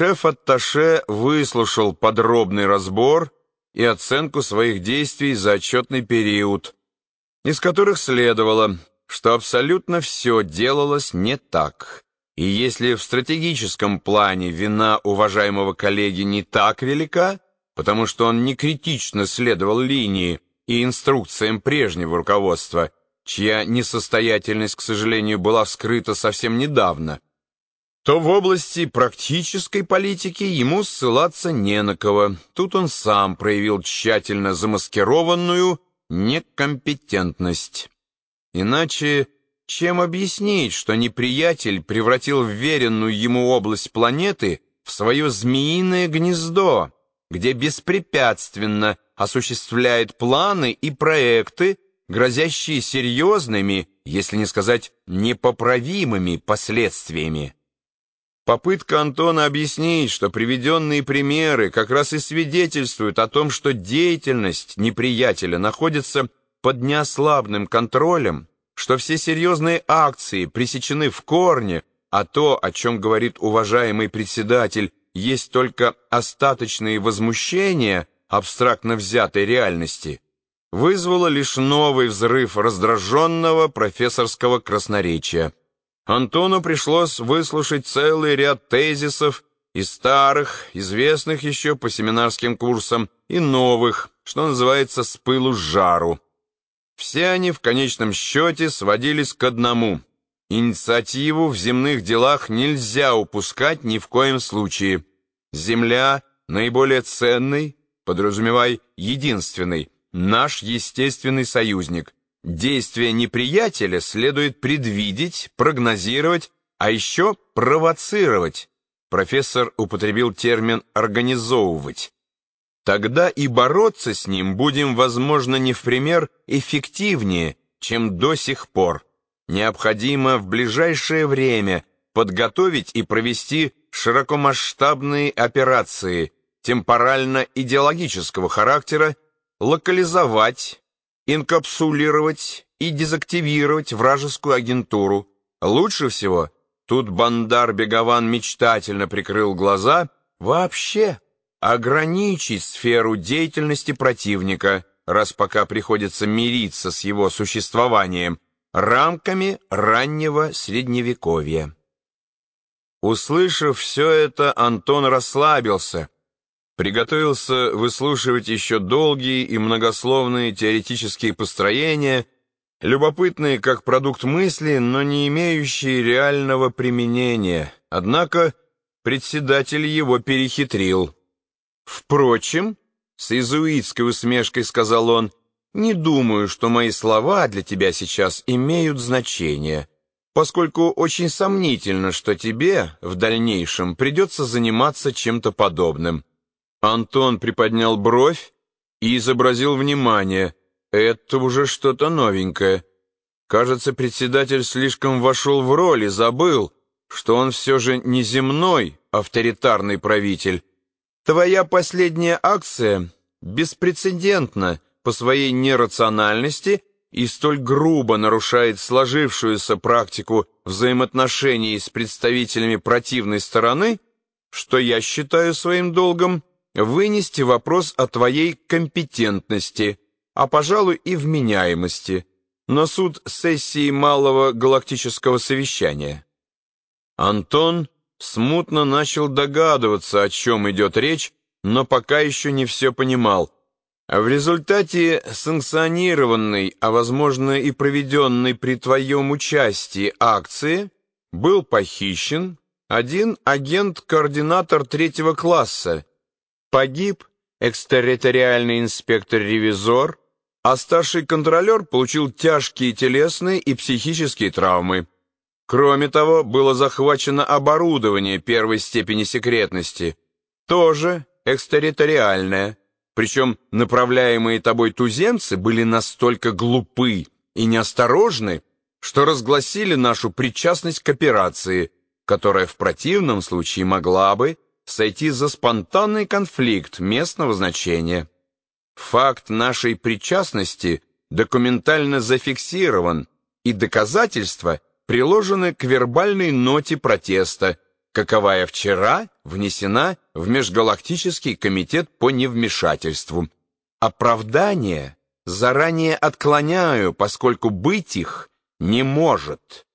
Шеф-атташе выслушал подробный разбор и оценку своих действий за отчетный период, из которых следовало, что абсолютно все делалось не так. И если в стратегическом плане вина уважаемого коллеги не так велика, потому что он не критично следовал линии и инструкциям прежнего руководства, чья несостоятельность, к сожалению, была вскрыта совсем недавно, то в области практической политики ему ссылаться не на кого. Тут он сам проявил тщательно замаскированную некомпетентность. Иначе чем объяснить, что неприятель превратил вверенную ему область планеты в свое змеиное гнездо, где беспрепятственно осуществляет планы и проекты, грозящие серьезными, если не сказать непоправимыми последствиями? Попытка Антона объяснить, что приведенные примеры как раз и свидетельствуют о том, что деятельность неприятеля находится под неослабным контролем, что все серьезные акции пресечены в корне, а то, о чем говорит уважаемый председатель, есть только остаточные возмущения абстрактно взятой реальности, вызвало лишь новый взрыв раздраженного профессорского красноречия. Антону пришлось выслушать целый ряд тезисов и старых, известных еще по семинарским курсам, и новых, что называется, с пылу с жару. Все они в конечном счете сводились к одному. Инициативу в земных делах нельзя упускать ни в коем случае. Земля — наиболее ценный, подразумевай, единственный, наш естественный союзник — Действия неприятеля следует предвидеть, прогнозировать, а еще провоцировать. Профессор употребил термин «организовывать». Тогда и бороться с ним будем, возможно, не в пример эффективнее, чем до сих пор. Необходимо в ближайшее время подготовить и провести широкомасштабные операции темпорально-идеологического характера, локализовать, инкапсулировать и дезактивировать вражескую агентуру. Лучше всего, тут Бандар Бегован мечтательно прикрыл глаза, вообще ограничить сферу деятельности противника, раз пока приходится мириться с его существованием, рамками раннего средневековья. Услышав все это, Антон расслабился, приготовился выслушивать еще долгие и многословные теоретические построения, любопытные как продукт мысли, но не имеющие реального применения. Однако председатель его перехитрил. «Впрочем», — с иезуитской усмешкой сказал он, «не думаю, что мои слова для тебя сейчас имеют значение» поскольку очень сомнительно, что тебе в дальнейшем придется заниматься чем-то подобным. Антон приподнял бровь и изобразил внимание. Это уже что-то новенькое. Кажется, председатель слишком вошел в роль и забыл, что он все же не земной авторитарный правитель. Твоя последняя акция беспрецедентна по своей нерациональности и столь грубо нарушает сложившуюся практику взаимоотношений с представителями противной стороны, что я считаю своим долгом вынести вопрос о твоей компетентности, а, пожалуй, и вменяемости, на суд сессии Малого Галактического Совещания. Антон смутно начал догадываться, о чем идет речь, но пока еще не все понимал. В результате санкционированной, а возможно и проведенной при твоем участии акции был похищен один агент-координатор третьего класса, Погиб экстерриториальный инспектор-ревизор, а старший контролер получил тяжкие телесные и психические травмы. Кроме того, было захвачено оборудование первой степени секретности, тоже экстерриториальное, причем направляемые тобой туземцы были настолько глупы и неосторожны, что разгласили нашу причастность к операции, которая в противном случае могла бы сойти за спонтанный конфликт местного значения. Факт нашей причастности документально зафиксирован, и доказательства приложены к вербальной ноте протеста, каковая вчера внесена в Межгалактический комитет по невмешательству. Оправдание заранее отклоняю, поскольку быть их не может.